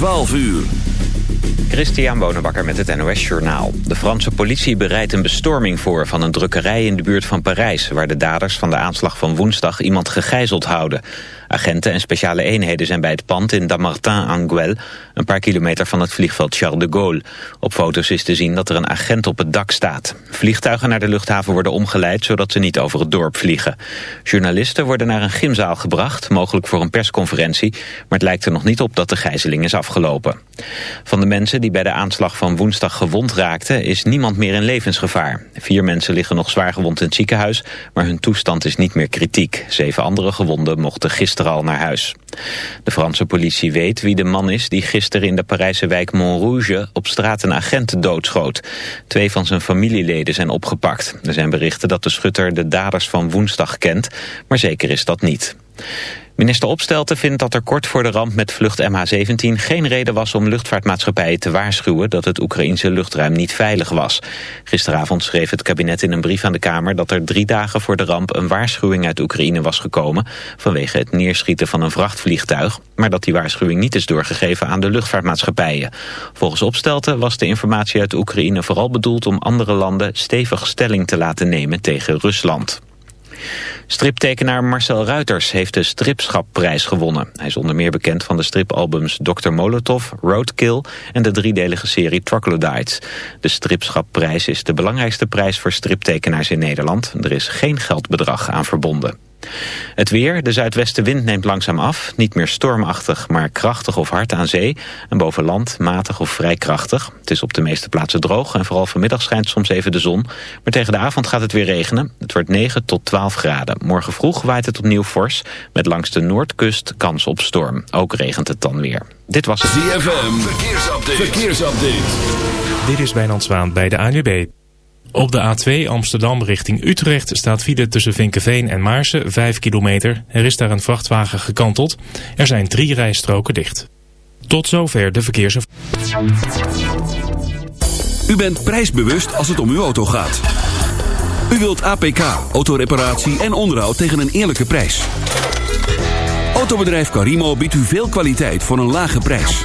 12 uur. Christian Bonenbakker met het NOS Journaal. De Franse politie bereidt een bestorming voor van een drukkerij in de buurt van Parijs... waar de daders van de aanslag van woensdag iemand gegijzeld houden. Agenten en speciale eenheden zijn bij het pand in Damartin-Anguel... een paar kilometer van het vliegveld Charles de Gaulle. Op foto's is te zien dat er een agent op het dak staat. Vliegtuigen naar de luchthaven worden omgeleid... zodat ze niet over het dorp vliegen. Journalisten worden naar een gymzaal gebracht... mogelijk voor een persconferentie... maar het lijkt er nog niet op dat de gijzeling is afgelopen. Van de mensen die bij de aanslag van woensdag gewond raakten... is niemand meer in levensgevaar. Vier mensen liggen nog zwaar gewond in het ziekenhuis... maar hun toestand is niet meer kritiek. Zeven andere gewonden mochten gisteren al naar huis. De Franse politie weet wie de man is die gisteren in de Parijse wijk Montrouge op straat een agent doodschoot. Twee van zijn familieleden zijn opgepakt. Er zijn berichten dat de schutter de daders van woensdag kent, maar zeker is dat niet. Minister Opstelten vindt dat er kort voor de ramp met vlucht MH17 geen reden was om luchtvaartmaatschappijen te waarschuwen dat het Oekraïense luchtruim niet veilig was. Gisteravond schreef het kabinet in een brief aan de Kamer dat er drie dagen voor de ramp een waarschuwing uit Oekraïne was gekomen vanwege het neerschieten van een vrachtvliegtuig, maar dat die waarschuwing niet is doorgegeven aan de luchtvaartmaatschappijen. Volgens Opstelten was de informatie uit Oekraïne vooral bedoeld om andere landen stevig stelling te laten nemen tegen Rusland. Striptekenaar Marcel Ruiters heeft de Stripschapprijs gewonnen. Hij is onder meer bekend van de stripalbums Dr. Molotov, Roadkill en de driedelige serie Troglodytes. De Stripschapprijs is de belangrijkste prijs voor striptekenaars in Nederland. Er is geen geldbedrag aan verbonden. Het weer, de zuidwestenwind neemt langzaam af. Niet meer stormachtig, maar krachtig of hard aan zee. En boven land matig of vrij krachtig. Het is op de meeste plaatsen droog en vooral vanmiddag schijnt soms even de zon. Maar tegen de avond gaat het weer regenen. Het wordt 9 tot 12 graden. Morgen vroeg waait het opnieuw fors. Met langs de noordkust kans op storm. Ook regent het dan weer. Dit was het. ZFM, verkeersupdate. verkeersupdate. Dit is Wijnand Zwaan bij de ANWB. Op de A2 Amsterdam richting Utrecht staat file tussen Vinkenveen en Maarsen 5 kilometer. Er is daar een vrachtwagen gekanteld. Er zijn drie rijstroken dicht. Tot zover de verkeers... U bent prijsbewust als het om uw auto gaat. U wilt APK, autoreparatie en onderhoud tegen een eerlijke prijs. Autobedrijf Carimo biedt u veel kwaliteit voor een lage prijs.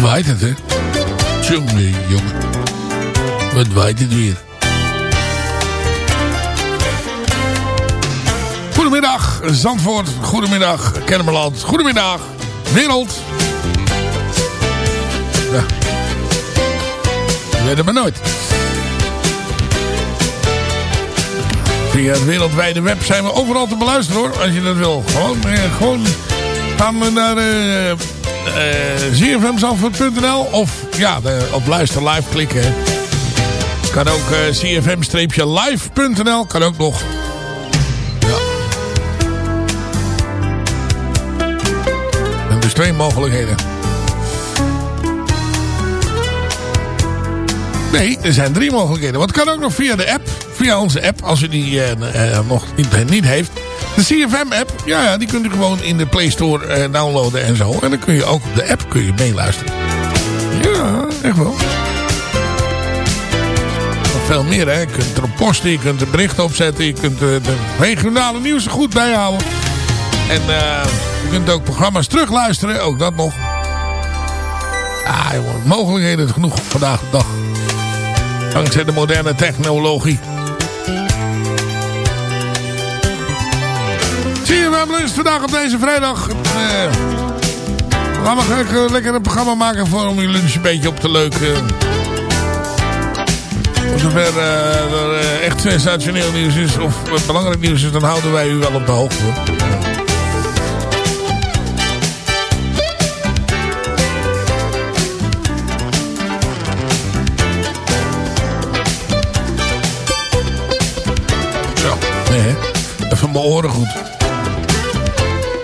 Wat waait het, hè? Jongen, jongen. Wat waait het weer. Goedemiddag, Zandvoort. Goedemiddag, Kennemerland. Goedemiddag, wereld. Ja. Weet het maar nooit. Via het wereldwijde web zijn we overal te beluisteren hoor. Als je dat wil. Gewoon, eh, gewoon gaan we naar zfmzandvoort.nl of ja, de, op luister live klikken. Kan ook eh cfm-live.nl. Kan ook nog. Ja. En dus twee mogelijkheden. Nee, er zijn drie mogelijkheden. Het kan ook nog via de app. Via onze app, als u die nog niet, niet heeft. De CFM-app, ja, die kunt u gewoon in de Play Store eh, downloaden en zo. En dan kun je ook op de app kun je meeluisteren. Ja, echt wel. Nog veel meer, hè. Je kunt erop posten, je kunt er berichten opzetten. Je kunt eh, de regionale nieuws er goed bijhouden. En eh, je kunt ook programma's terugluisteren, ook dat nog. Ah, mogelijkheden genoeg vandaag de dag. Dankzij de moderne technologie. Wel eens vandaag op deze vrijdag. Eh, we gaan nog lekker, lekker een programma maken voor om je lunch een beetje op te leuken. Voor zover eh, er eh, echt sensationeel nieuws is of belangrijk nieuws is, dan houden wij u wel op de hoogte. Zo, nee. Even mijn oren goed.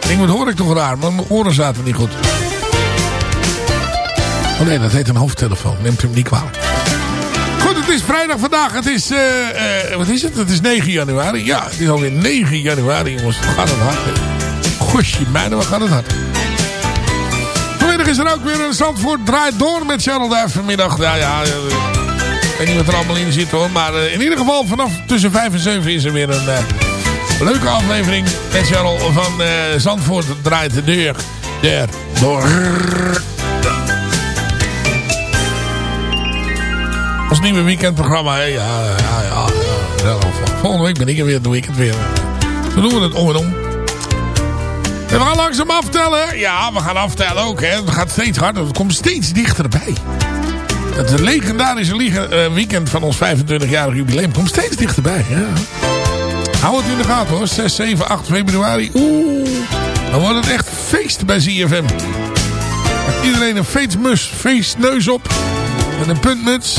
Denk, wat hoor ik toch raar, maar mijn oren zaten niet goed. Oh nee, dat heet een hoofdtelefoon. Neemt u hem niet kwalijk. Goed, het is vrijdag vandaag. Het is, eh, eh, wat is het? Het is 9 januari. Ja, het is alweer 9 januari, jongens. Gaat het hard? Gosje, mijne, wat gaat het hard. Vanmiddag is er ook weer een Zandvoort draait door met Charles Duif vanmiddag. Ja, ja, eh, ik weet niet wat er allemaal in zit hoor. Maar in ieder geval vanaf tussen 5 en 7 is er weer een leuke aflevering Charles van eh, Zandvoort draait de deur. Deur door. Als nieuwe weekendprogramma. Hè? Ja, ja, ja. Volgende week ben ik er weer. Doe ik weer. Zo doen we het om en om. En we gaan langzaam aftellen. Ja, we gaan aftellen ook. Hè. Het gaat steeds harder. Het komt steeds dichterbij. Het legendarische eh, weekend van ons 25-jarig jubileum komt steeds dichterbij. Ja. Hou het in de gaten hoor. 6, 7, 8 februari. Oeh. Dan wordt het echt feest bij ZFM. Iedereen een feestmus, feestneus op. Met een puntmuts.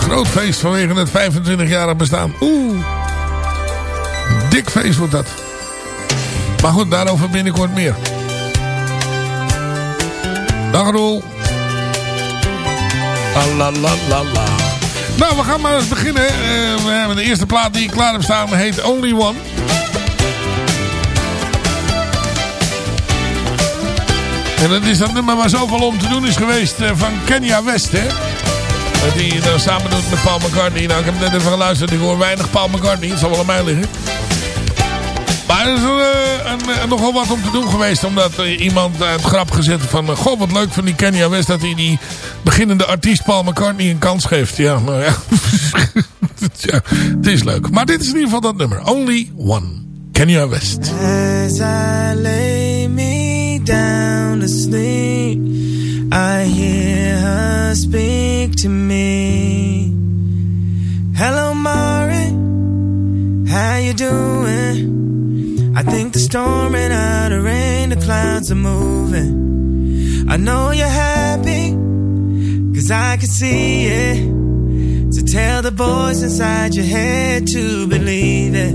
Groot feest vanwege het 25-jarig bestaan. Oeh. Dik feest wordt dat. Maar goed, daarover binnenkort meer. Dag Roel. La la la la. Nou, we gaan maar eens beginnen. Eh, we hebben de eerste plaat die ik klaar heb staan heet Only One. En dat is dat nummer waar zoveel om te doen is geweest eh, van Kenya West, hè? Dat die dan samen doet met Paul McCartney. Nou, ik heb net even geluisterd. Ik hoor weinig Paul McCartney. Het zal wel aan mij liggen. Maar er is eh, een, een- nogal wat om te doen geweest. Omdat eh, iemand uit grap gezet van... eh, Goh, wat leuk van die Kenya West dat hij die beginnende artiest Paul McCartney een kans geeft. Ja, nou ja. ja. Het is leuk. Maar dit is in ieder geval dat nummer. Only One. Kenya West. As I lay me down to sleep, I hear her speak to me. Hello, Mari, how you doing? I think the storm ran out of rain, the clouds are moving. I know you're happy, cause I can see it. So tell the voice inside your head to believe it.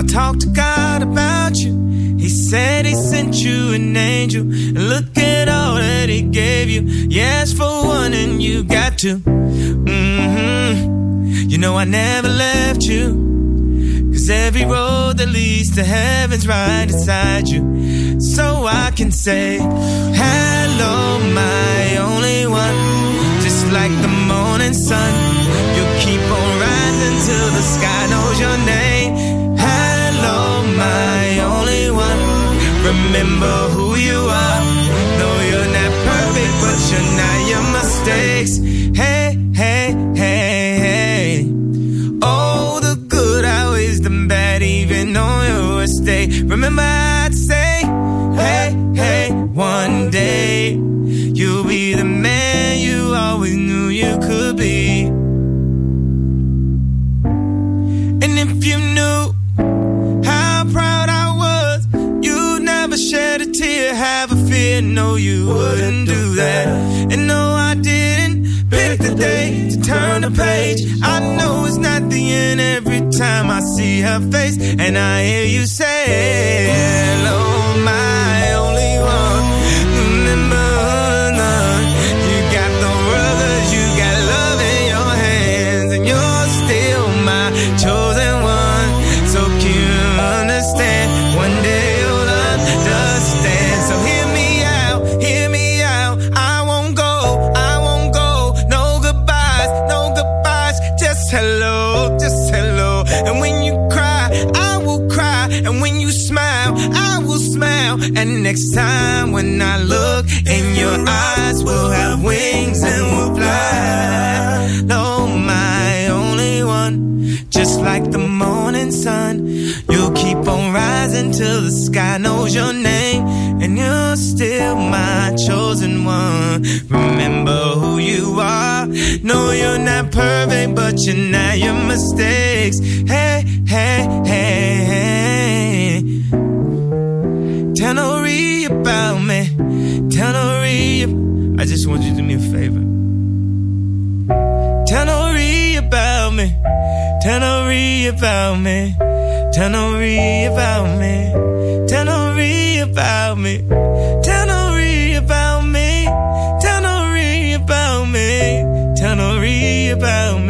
I talked to God about you. He said he sent you an angel. And look at all that he gave you. Yes, for one, and you got to. hmm You know, I never left you. Cause every road that leads to heaven's right inside you. So I can say, Hello, my only one. Just like the morning sun. You keep on rising till the sky knows your name. Hello, my only one. Remember who you are. No, you're not perfect, but you're not your mistakes. Hey, day. Remember, I'd say, hey, hey, one day you'll be the man you always knew you could be. And if you knew how proud I was, you'd never shed a tear, have a fear, no, you wouldn't do that. Day to turn the page. I know it's not the end every time I see her face, and I hear you say, Hello, my next time when I look in your eyes, we'll have wings and we'll fly. No, my only one. Just like the morning sun, you'll keep on rising till the sky knows your name. And you're still my chosen one. Remember who you are. No, you're not perfect, but you're not your mistakes. Hey, hey, hey, hey. Tell about me. Nori. I just want you to do me a favor. Tell Nori about me. Tell Nori about me. Tell Nori about me. Tell Nori about me. Tell Nori about me. Tell Nori about me. Tell Nori about me.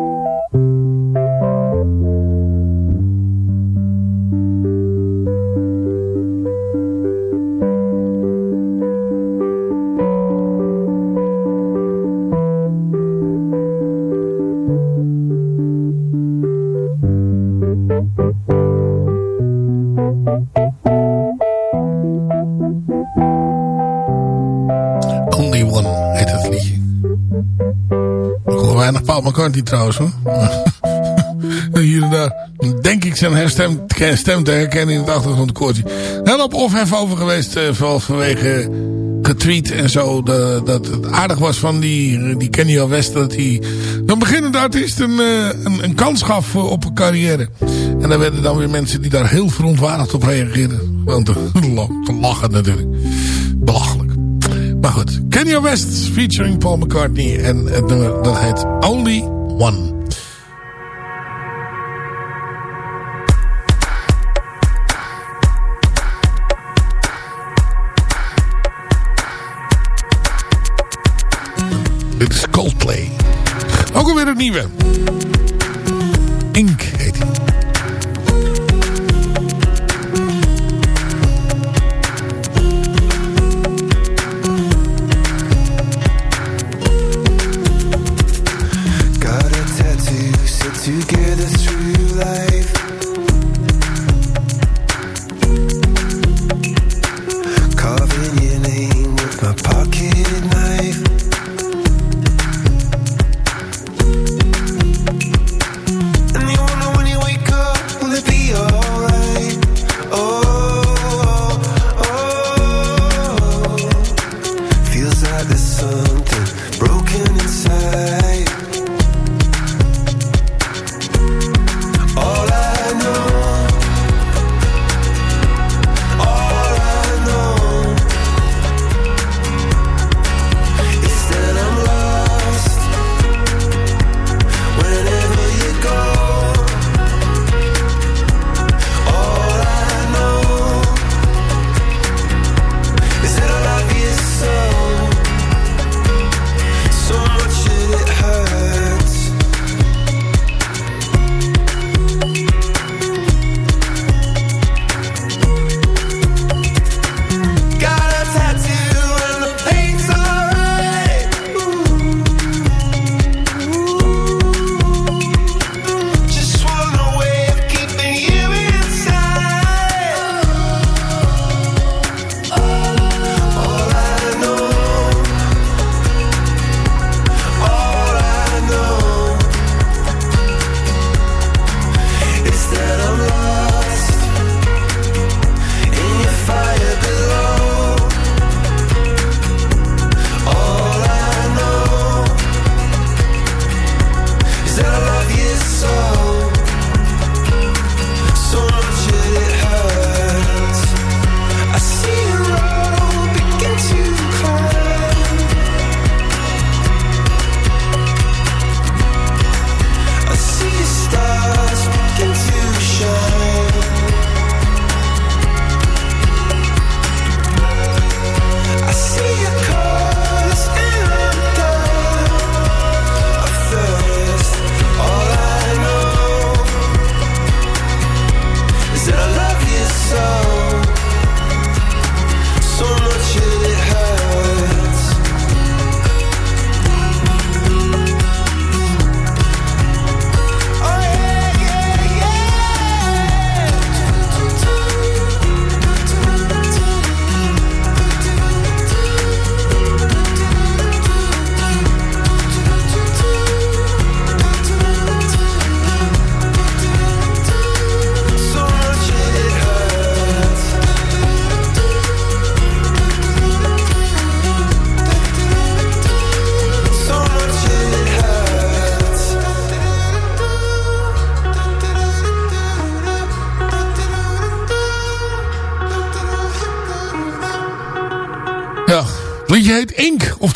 weinig Paul McCartney trouwens hoor. Hier en daar denk ik zijn herstem, stem te herkennen in het achtergrondkoortje. Heel op ophef over geweest, eh, vooral vanwege getweet en zo. de- dat het aardig was van die, die Kanye West dat hij een beginnende artiest een, eh, een, een kans gaf voor- op een carrière. En dan werden dan weer mensen die daar heel verontwaardigd op reageerden. Want te lachen natuurlijk. Maar goed, Kanye West featuring Paul McCartney. En het nummer dat Only One. Dit is Coldplay. Ook alweer een nieuwe.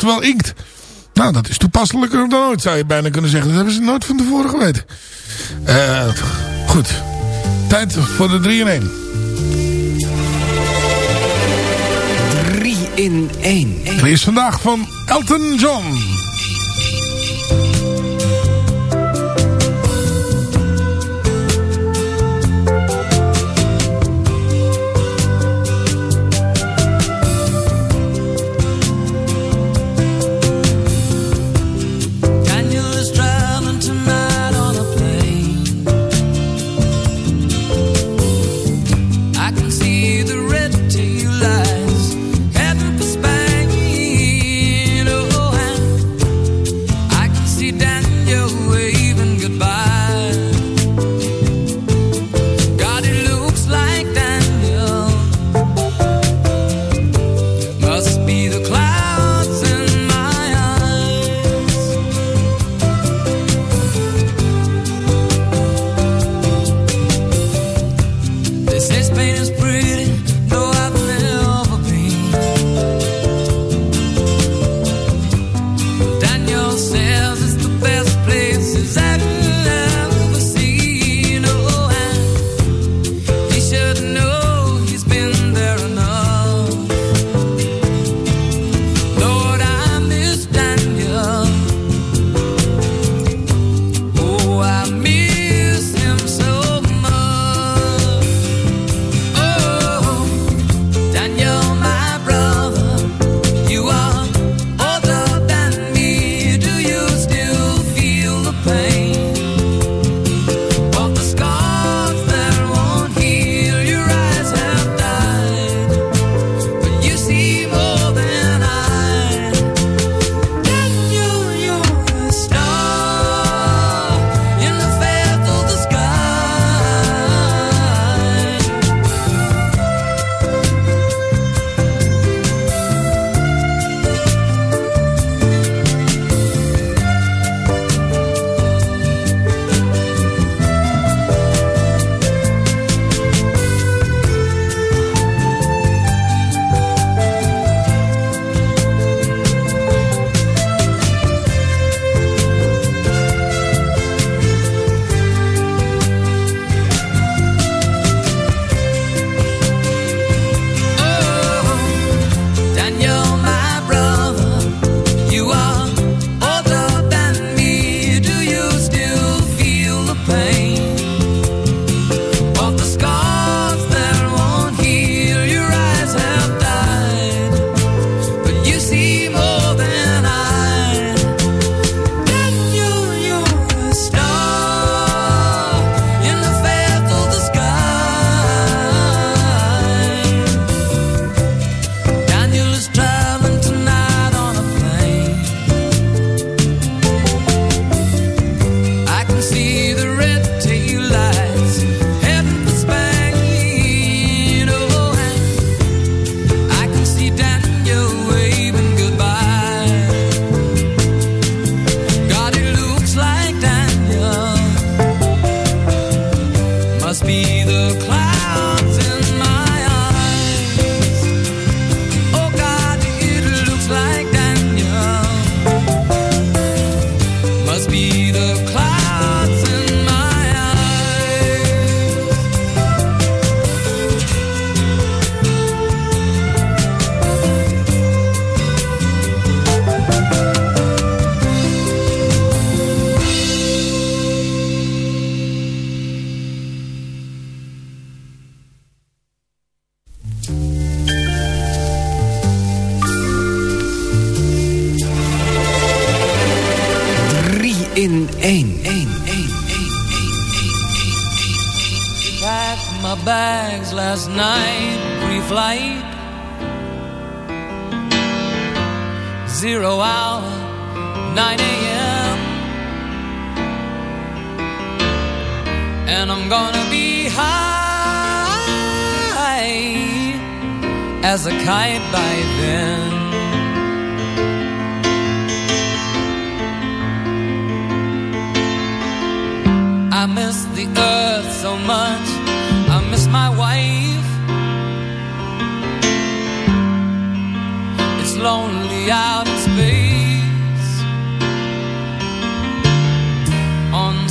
wel inkt. Nou, dat is toepasselijker dan ooit, zou je bijna kunnen zeggen. Dat hebben ze nooit van tevoren geweten. Uh, goed. Tijd voor de 3 in 1. 3 in 1. Er is vandaag van Elton John.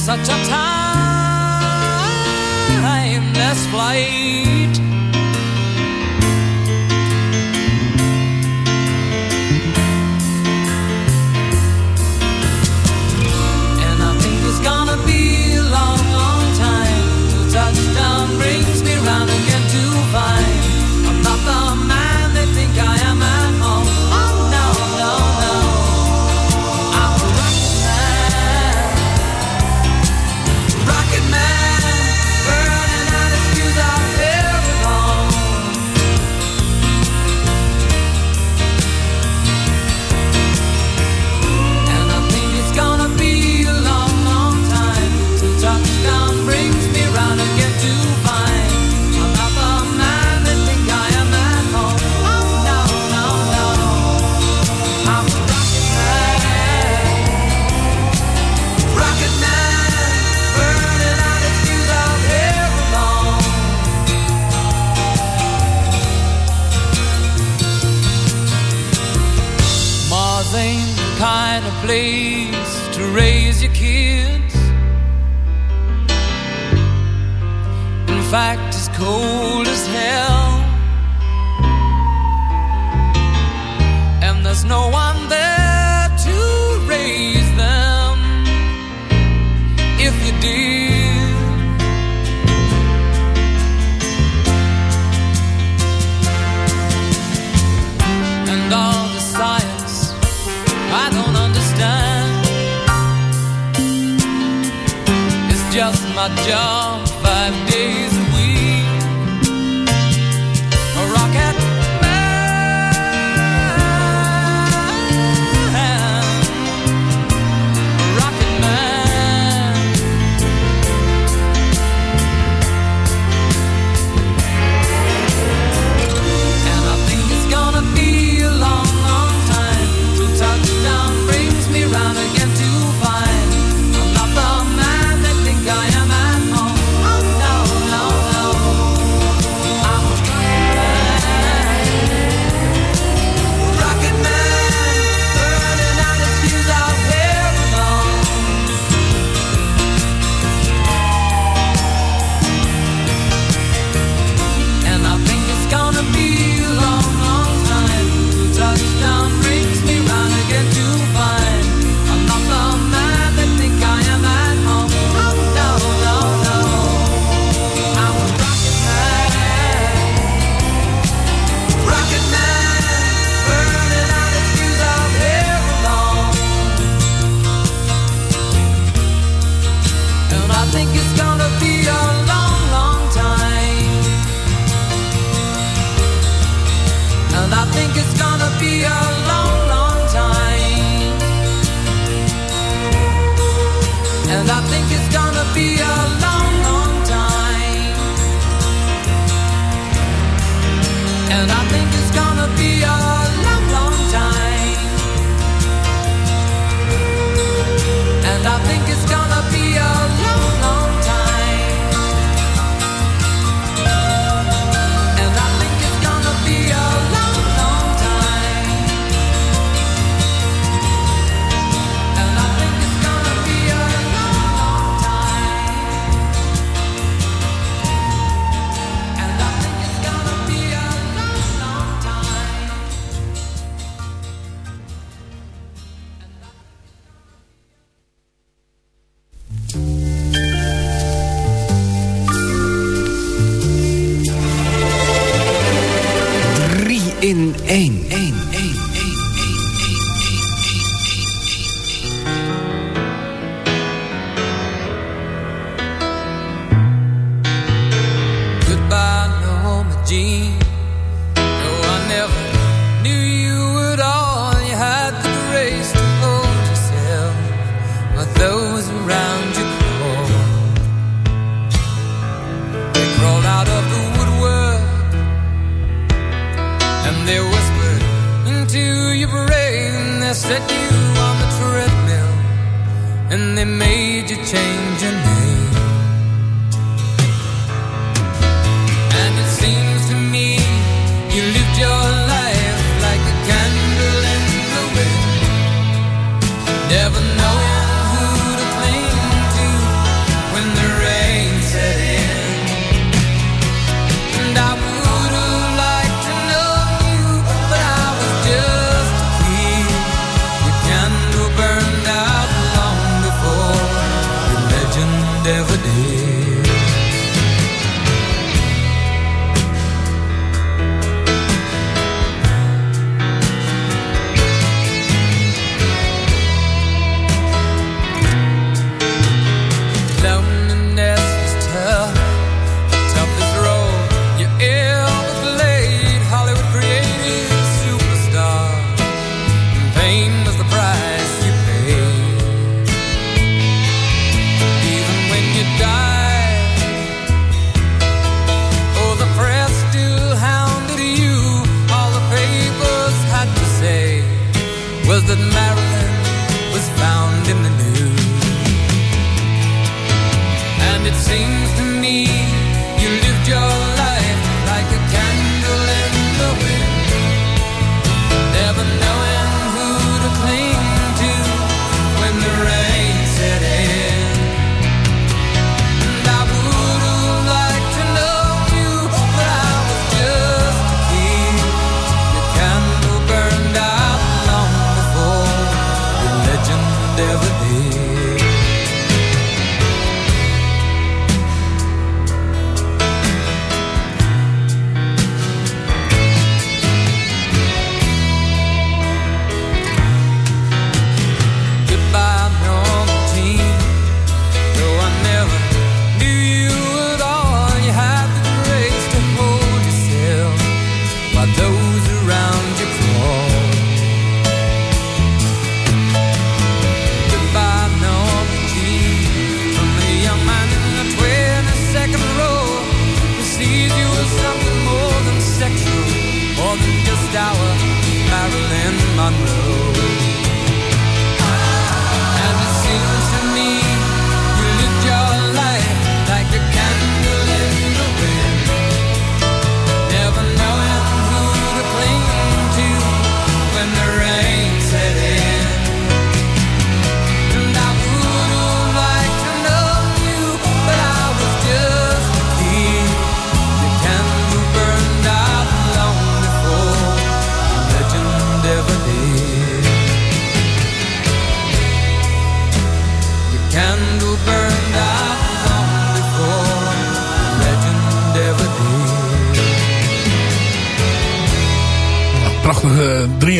Such a timeless flight.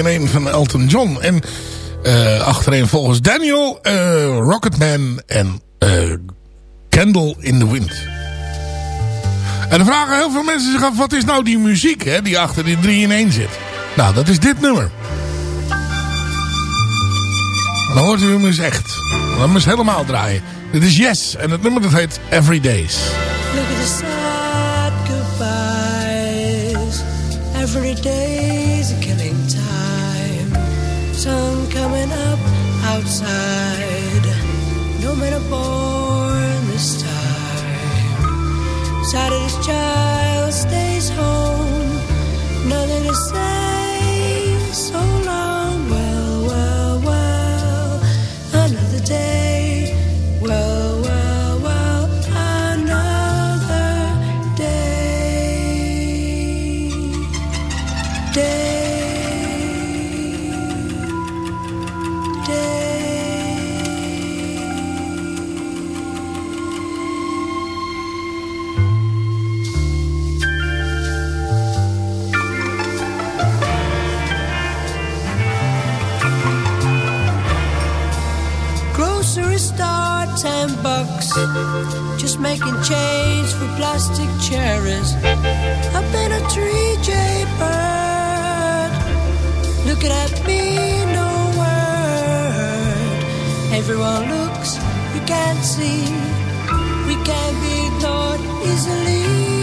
3-in-1 van Elton John. En uh, achtereen volgens Daniel, uh, Rocketman en eh, uh, Candle in the Wind. En dan vragen heel veel mensen zich af, wat is nou die muziek hè, die achter die 3-in-1 zit? Nou, dat is dit nummer. Dan hoort u hem eens echt. Dan moet helemaal draaien. Dit is Yes en het nummer dat heet Every Days. Look at the sad goodbyes every day. Sun coming up outside. No man born this time. Saturday's child stays home. Nothing to say. Bucks. Just making change for plastic cherries. Up in a tree, Bird. Looking at me, no word. Everyone looks, we can't see. We can't be ignored easily.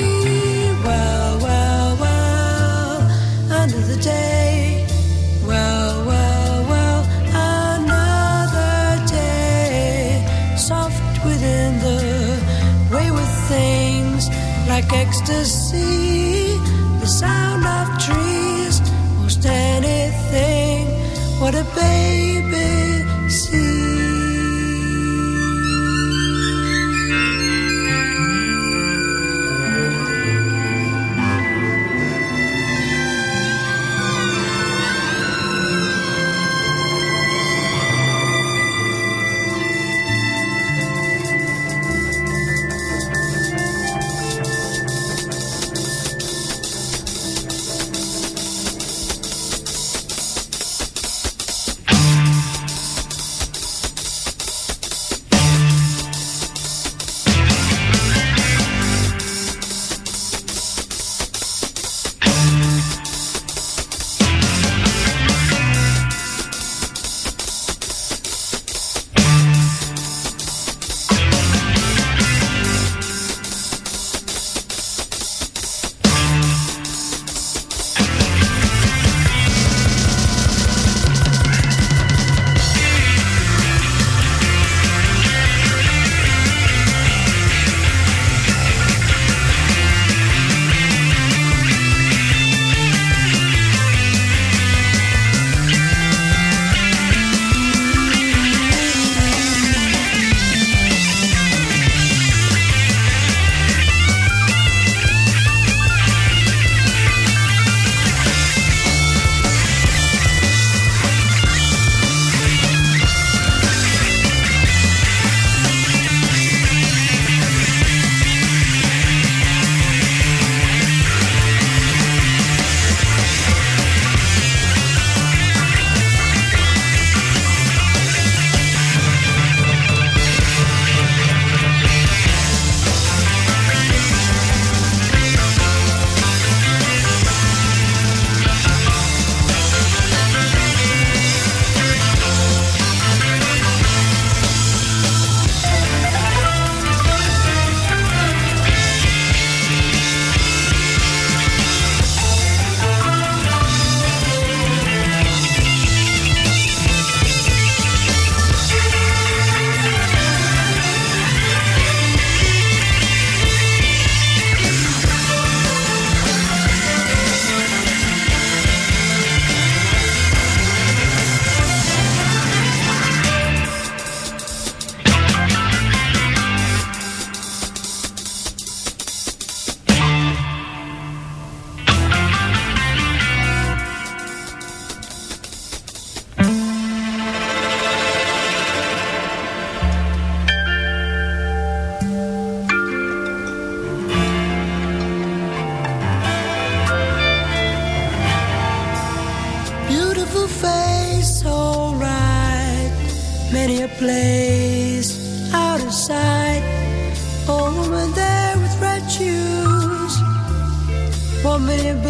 Ecstasy. The sound of trees, most anything. What a baby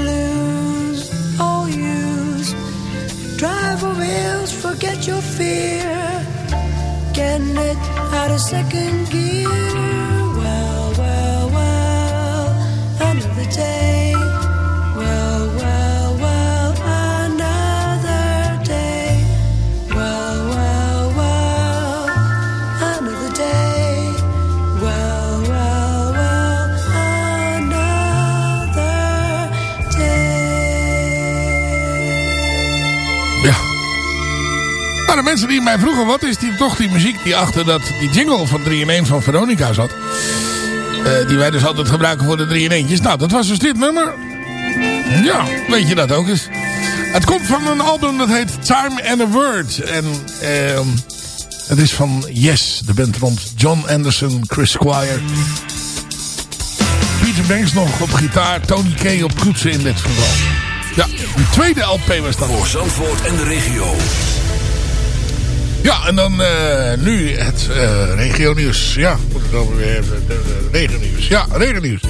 Blues, all used. Drive over hills, forget your fear. Getting it out of second gear. Well, well, well, another day. Mensen die mij vroegen, wat is die, toch die muziek die achter dat, die jingle van 3 in 1 van Veronica zat. Eh, die wij dus altijd gebruiken voor de 3 in 1'tjes. Nou, dat was dus dit nummer. Ja, weet je dat ook eens. Het komt van een album dat heet Time and a Word. En ehm het is van Yes, de band rond John Anderson, Chris Squire. Peter Banks nog op gitaar, Tony Kay op toetsen in dit geval. Ja, de tweede LP was dat. Voor Zandvoort en de regio. Ja, en dan eh, nu het eh regionieuws. Ja, moet ik dan weer even. de- Regionieuws. Ja, regionieuws.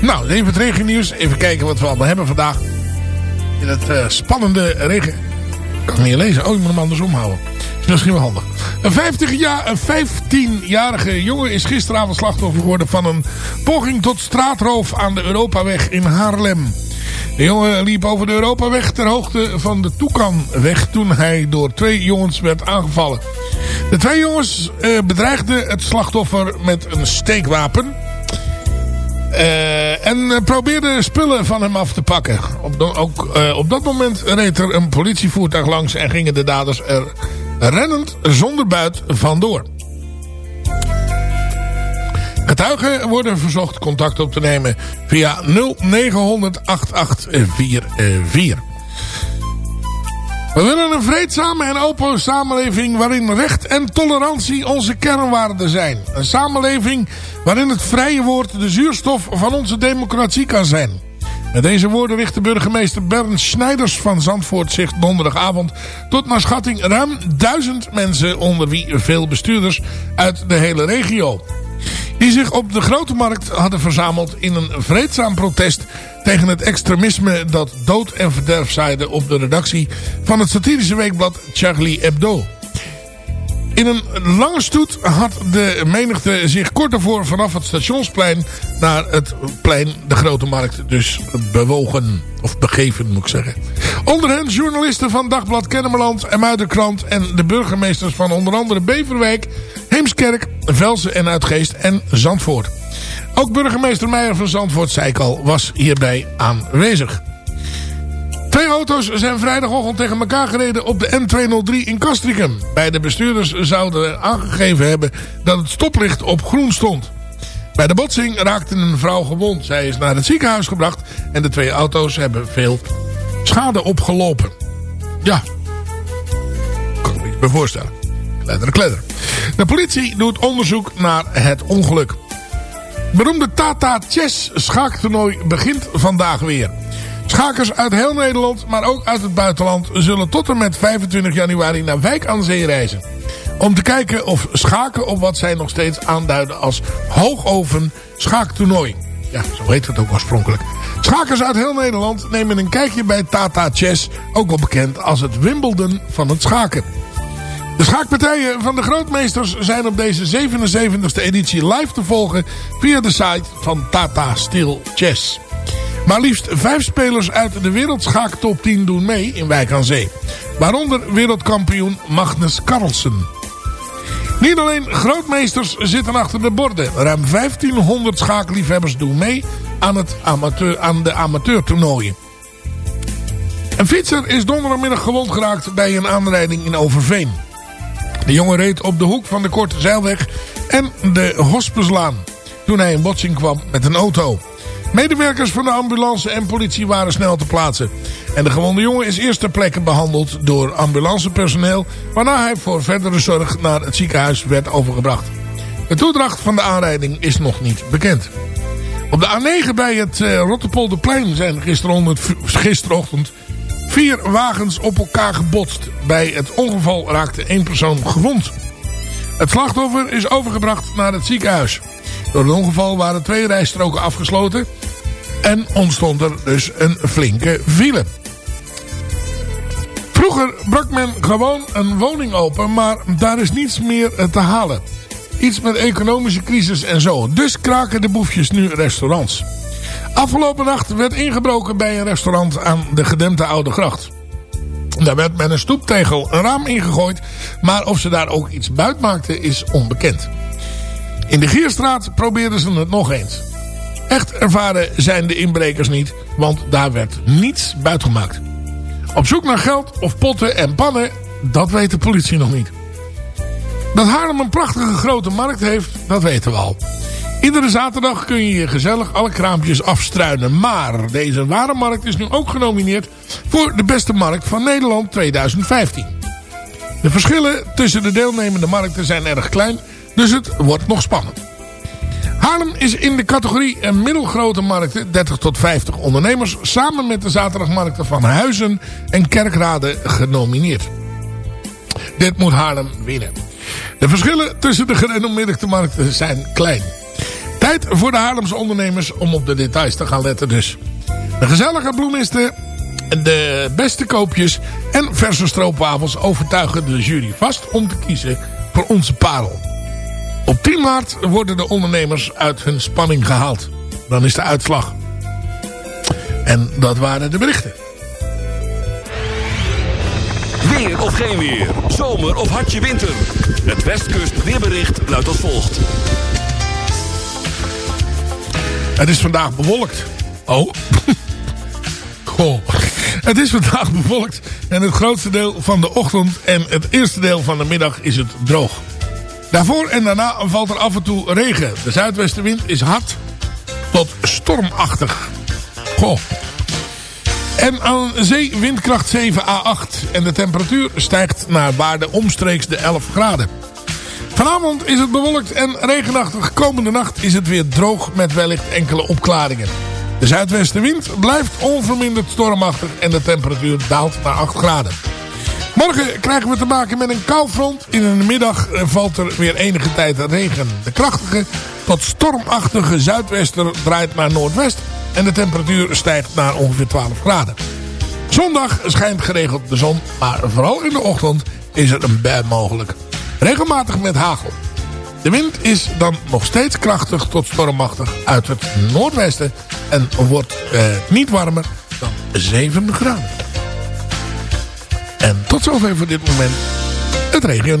Nou, even het regionieuws. Even kijken wat we allemaal hebben vandaag. In het eh, spannende regen... Kan ik niet lezen. Oh, je moet hem andersom houden. Is misschien wel handig. Een 50 jaar, een 15-jarige jongen is gisteravond slachtoffer geworden van een poging tot straatroof aan de Europaweg in Haarlem. De jongen liep over de Europaweg ter hoogte van de Toekanweg toen hij door twee jongens werd aangevallen. De twee jongens eh, bedreigden het slachtoffer met een steekwapen. Eh, en eh, probeerden spullen van hem af te pakken. Op, ook, op dat moment reed er een politievoertuig langs en gingen de daders er rennend zonder buit vandoor. Getuigen worden verzocht contact op te nemen via 0900 8844. We willen een vreedzame en open samenleving waarin recht en tolerantie onze kernwaarden zijn. Een samenleving waarin het vrije woord de zuurstof van onze democratie kan zijn. Met deze woorden richt de burgemeester Bernd Snijders van Zandvoort zich donderdagavond tot naar schatting ruim duizend mensen onder wie veel bestuurders uit de hele regio. Die zich op de Grote Markt hadden verzameld in een vreedzaam protest tegen het extremisme dat dood en verderf zaaide op de redactie van het satirische weekblad Charlie Hebdo. In een lange stoet had de menigte zich kort daarvoor vanaf het stationsplein naar het plein de Grote Markt dus bewogen. Of begeven moet ik zeggen. Onder hen journalisten van Dagblad Kennemerland en Muiderkrant en de burgemeesters van onder andere Beverwijk, Heemskerk, Velsen en Uitgeest en Zandvoort. Ook burgemeester Meijer van Zandvoort, zei ik al, was hierbij aanwezig. Twee auto's zijn vrijdagochtend tegen elkaar gereden op de N203 in Castricum. Beide bestuurders zouden aangegeven hebben dat het stoplicht op groen stond. Bij de botsing raakte een vrouw gewond. Zij is naar het ziekenhuis gebracht en de twee auto's hebben veel schade opgelopen. Ja, kan ik me iets bij voorstellen. Kledder, kledder. De politie doet onderzoek naar het ongeluk. Beroemde Tata Chess schaaktoernooi begint vandaag weer. Schakers uit heel Nederland, maar ook uit het buitenland... zullen tot en met 25 januari naar Wijk aan Zee reizen. Om te kijken of schaken op wat zij nog steeds aanduiden als hoogoven schaaktoernooi. Ja, zo heet het ook oorspronkelijk. Schakers uit heel Nederland nemen een kijkje bij Tata Chess... ook wel bekend als het Wimbledon van het schaken. De schaakpartijen van de grootmeesters zijn op deze 77e editie live te volgen... via de site van Tata Steel Chess. Maar liefst vijf spelers uit de wereldschaak-top 10 doen mee in Wijk aan Zee. Waaronder wereldkampioen Magnus Carlsen. Niet alleen grootmeesters zitten achter de borden. Ruim 1500 schaakliefhebbers doen mee aan, het amateur, aan de amateurtoernooien. Een fietser is donderdagmiddag gewond geraakt bij een aanrijding in Overveen. De jongen reed op de hoek van de Korte Zeilweg en de Hospeslaan toen hij in botsing kwam met een auto. Medewerkers van de ambulance en politie waren snel te plaatsen. En de gewonde jongen is eerst ter plekke behandeld door ambulancepersoneel... waarna hij voor verdere zorg naar het ziekenhuis werd overgebracht. De toedracht van de aanrijding is nog niet bekend. Op de A9 bij het uh, Rotterpolderplein zijn gisterochtend vier wagens op elkaar gebotst. Bij het ongeval raakte één persoon gewond. Het slachtoffer is overgebracht naar het ziekenhuis. Door het ongeval waren twee rijstroken afgesloten. En ontstond er dus een flinke file. Vroeger brak men gewoon een woning open, maar daar is niets meer te halen. Iets met economische crisis en zo. Dus kraken de boefjes nu restaurants. Afgelopen nacht werd ingebroken bij een restaurant aan de gedempte Oude Gracht. Daar werd met een stoeptegel een raam ingegooid, maar of ze daar ook iets buit maakten is onbekend. In de Gierstraat probeerden ze het nog eens. Echt ervaren zijn de inbrekers niet, want daar werd niets buitgemaakt. Op zoek naar geld of potten en pannen, dat weet de politie nog niet. Dat Haarlem een prachtige grote markt heeft, dat weten we al. Iedere zaterdag kun je je gezellig alle kraampjes afstruinen. Maar deze warenmarkt is nu ook genomineerd voor de beste markt van Nederland 2015. De verschillen tussen de deelnemende markten zijn erg klein, dus het wordt nog spannend. Haarlem is in de categorie een middelgrote markten, 30 tot 50 ondernemers, samen met de zaterdagmarkten van Huizen en Kerkrade genomineerd. Dit moet Haarlem winnen. De verschillen tussen de gerenommeerde markten zijn klein. Tijd voor de Haarlemse ondernemers om op de details te gaan letten dus. De gezellige bloemisten, de beste koopjes en verse stroopwafels overtuigen de jury vast om te kiezen voor onze parel. Op 10 maart worden de ondernemers uit hun spanning gehaald. Dan is de uitslag. En dat waren de berichten. Weer of geen weer. Zomer of hartje winter. Het Westkust weerbericht luidt als volgt. Het is vandaag bewolkt. Oh. Goh. Het is vandaag bewolkt en het grootste deel van de ochtend en het eerste deel van de middag is het droog. Daarvoor en daarna valt er af en toe regen. De zuidwestenwind is hard tot stormachtig. Goh. En aan zee windkracht 7 à 8 en de temperatuur stijgt naar waarde omstreeks de 11 graden. Vanavond is het bewolkt en regenachtig. Komende nacht is het weer droog met wellicht enkele opklaringen. De zuidwestenwind blijft onverminderd stormachtig en de temperatuur daalt naar 8 graden. Morgen krijgen we te maken met een koufront. In de middag valt er weer enige tijd regen. De krachtige tot stormachtige zuidwester draait naar noordwest en de temperatuur stijgt naar ongeveer 12 graden. Zondag schijnt geregeld de zon, maar vooral in de ochtend is er een bui mogelijk. Regelmatig met hagel. De wind is dan nog steeds krachtig tot stormachtig uit het noordwesten en wordt eh, niet warmer dan 7 graden. En tot zover voor dit moment het regio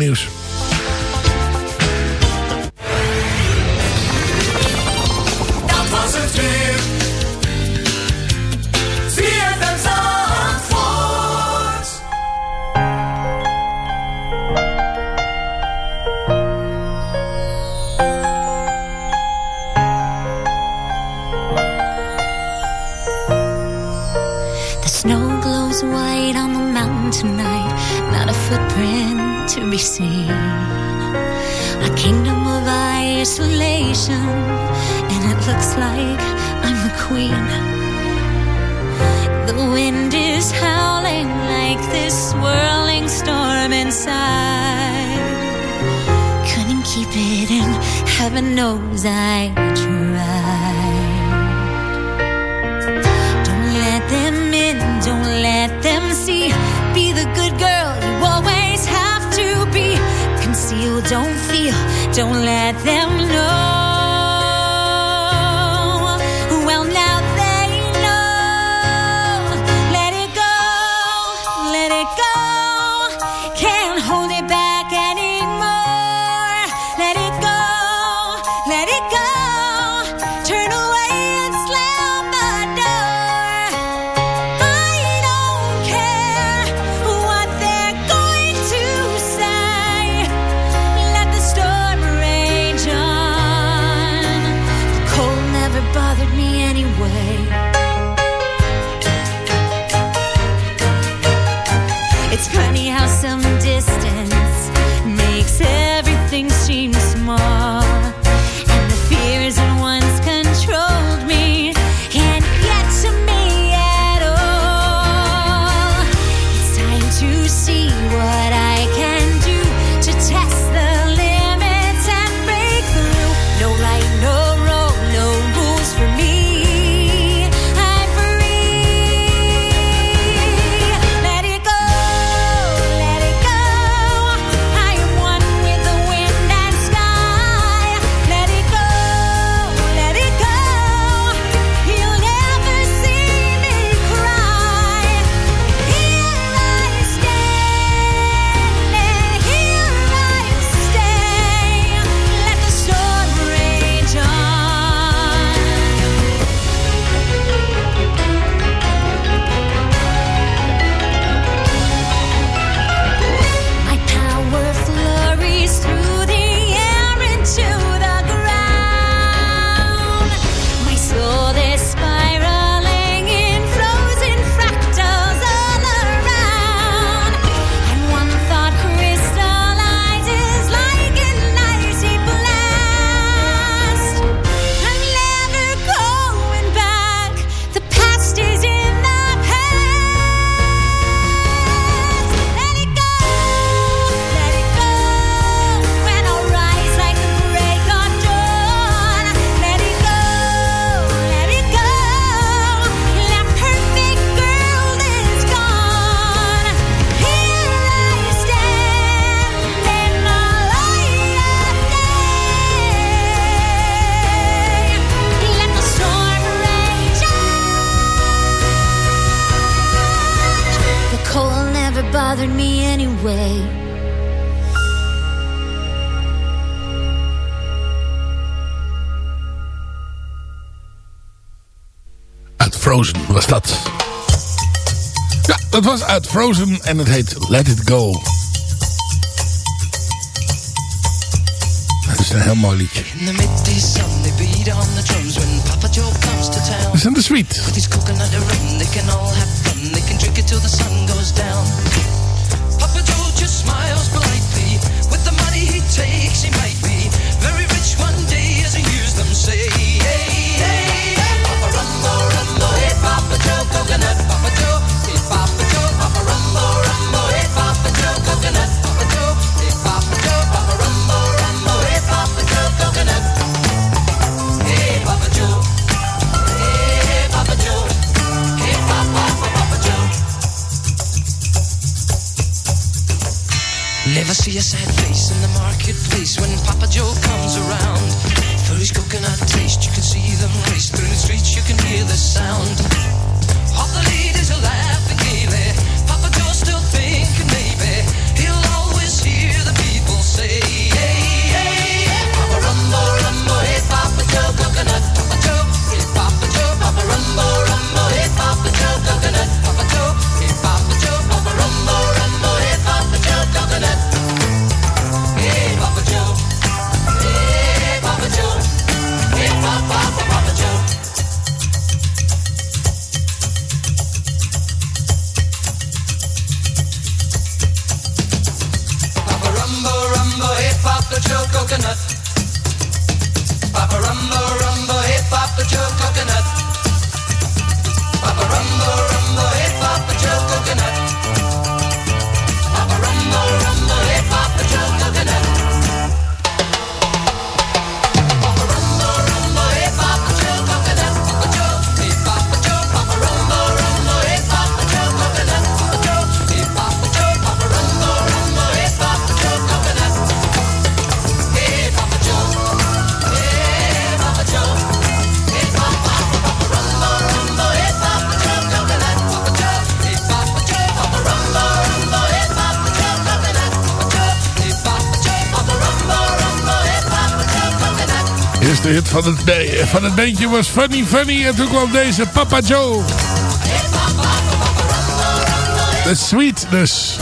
Frozen was dat. Ja, dat was uit Frozen en het heet Let It Go. Dat is een heel mooi liedje. In the midday sun, they beat on the drums when Papa Joe comes to town. Dat is in de suite. With his coconut rum, they can all have fun. They can drink it till the sun goes down. Papa Joe just smiles politely. With the money he takes, he Never see a sad face in the marketplace when Papa Joe comes around. For his coconut taste, you can see them race through the streets, you can hear the sound. All the ladies are laughing gaily. Van het, van het beentje was Funny Funny. En toen kwam deze Papa Joe. De sweetness.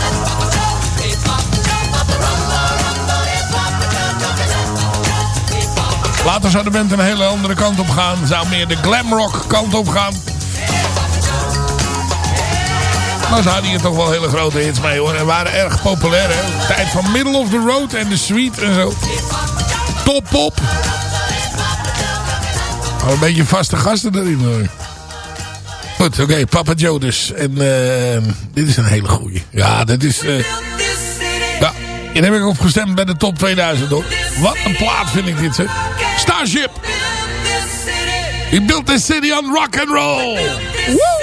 Later zou de band een hele andere kant op gaan. Zou meer de glamrock kant op gaan. Maar ze hadden hier toch wel hele grote hits mee hoor. En waren erg populair hè. Tijd van Middle of the Road en The Sweet en zo. Top pop. Een beetje vaste gasten erin hoor. Goed, oké, Papa Joe dus. En eh, dit is een hele goeie. Ja, dit is... eh, ja, hier heb ik op gestemd bij de top 2000 hoor. Wat een plaat vind ik dit zeg. Starship. He built this city on rock and roll. Woo!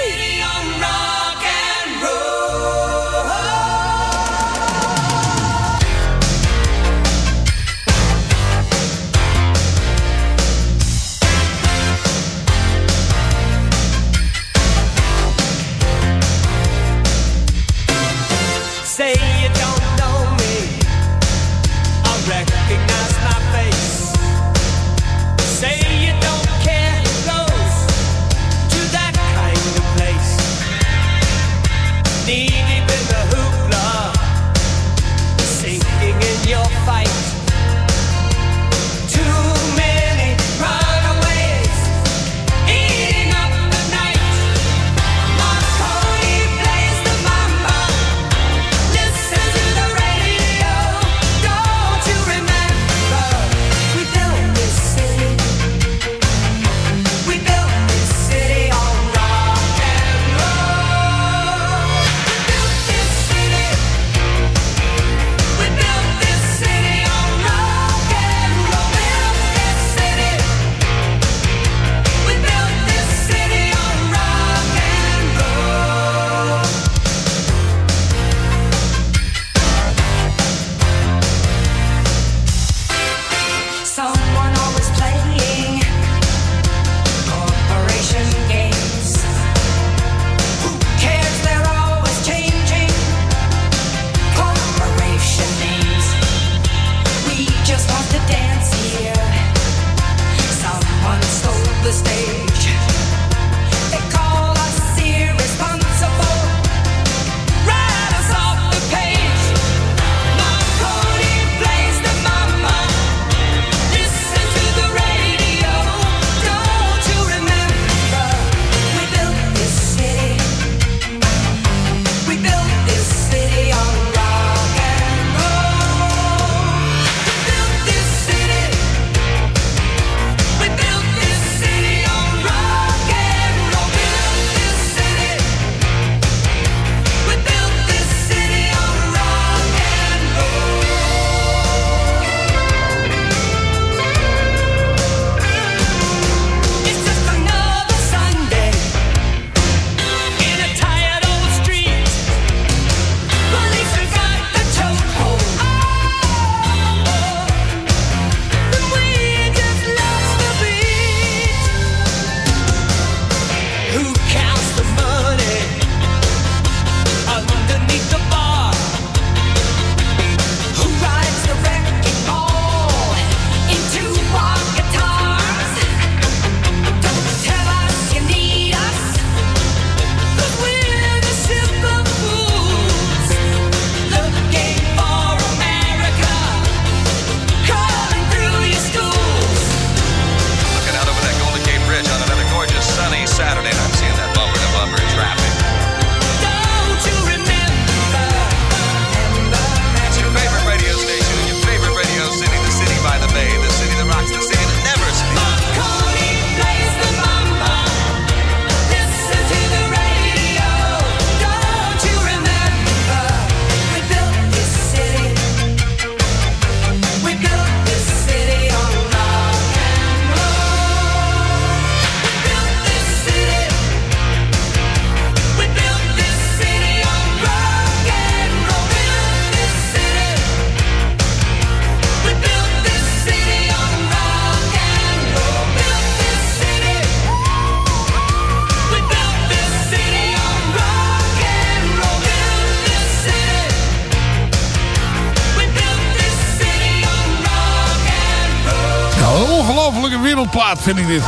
Wereldplaat vind dit.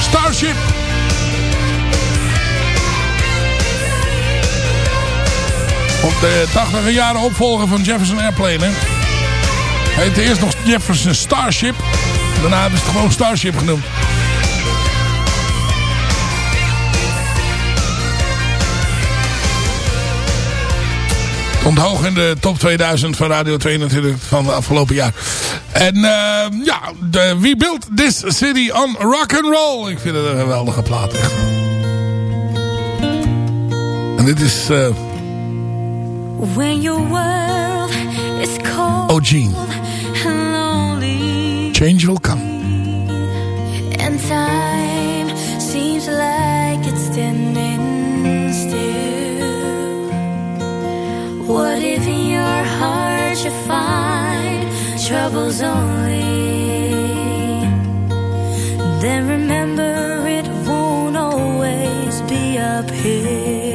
Starship. Op de 80 jaren opvolger van Jefferson Airplane. Hè. Heette eerst nog Jefferson Starship. Daarna hebben ze het gewoon Starship genoemd. Stond hoog in de top 2000 van Radio 2 natuurlijk van het afgelopen jaar. En uh, ja, de, We Built This City on Rock and Roll. Ik vind het een geweldige plaat echt. En dit is... Uh, When your world is cold Oh Gene. Change will come. And time seems like it's standing still What if in your heart you find troubles only. Then remember it won't always be up Change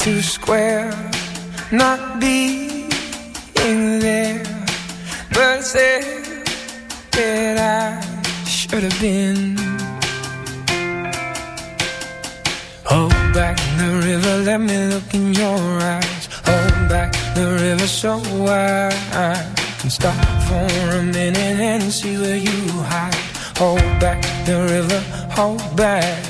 to square not being there. But said that I should have been. Hold back the river, let me look in your eyes. Hold back the river so I can stop for a minute and see where you hide. Hold back the river, hold back.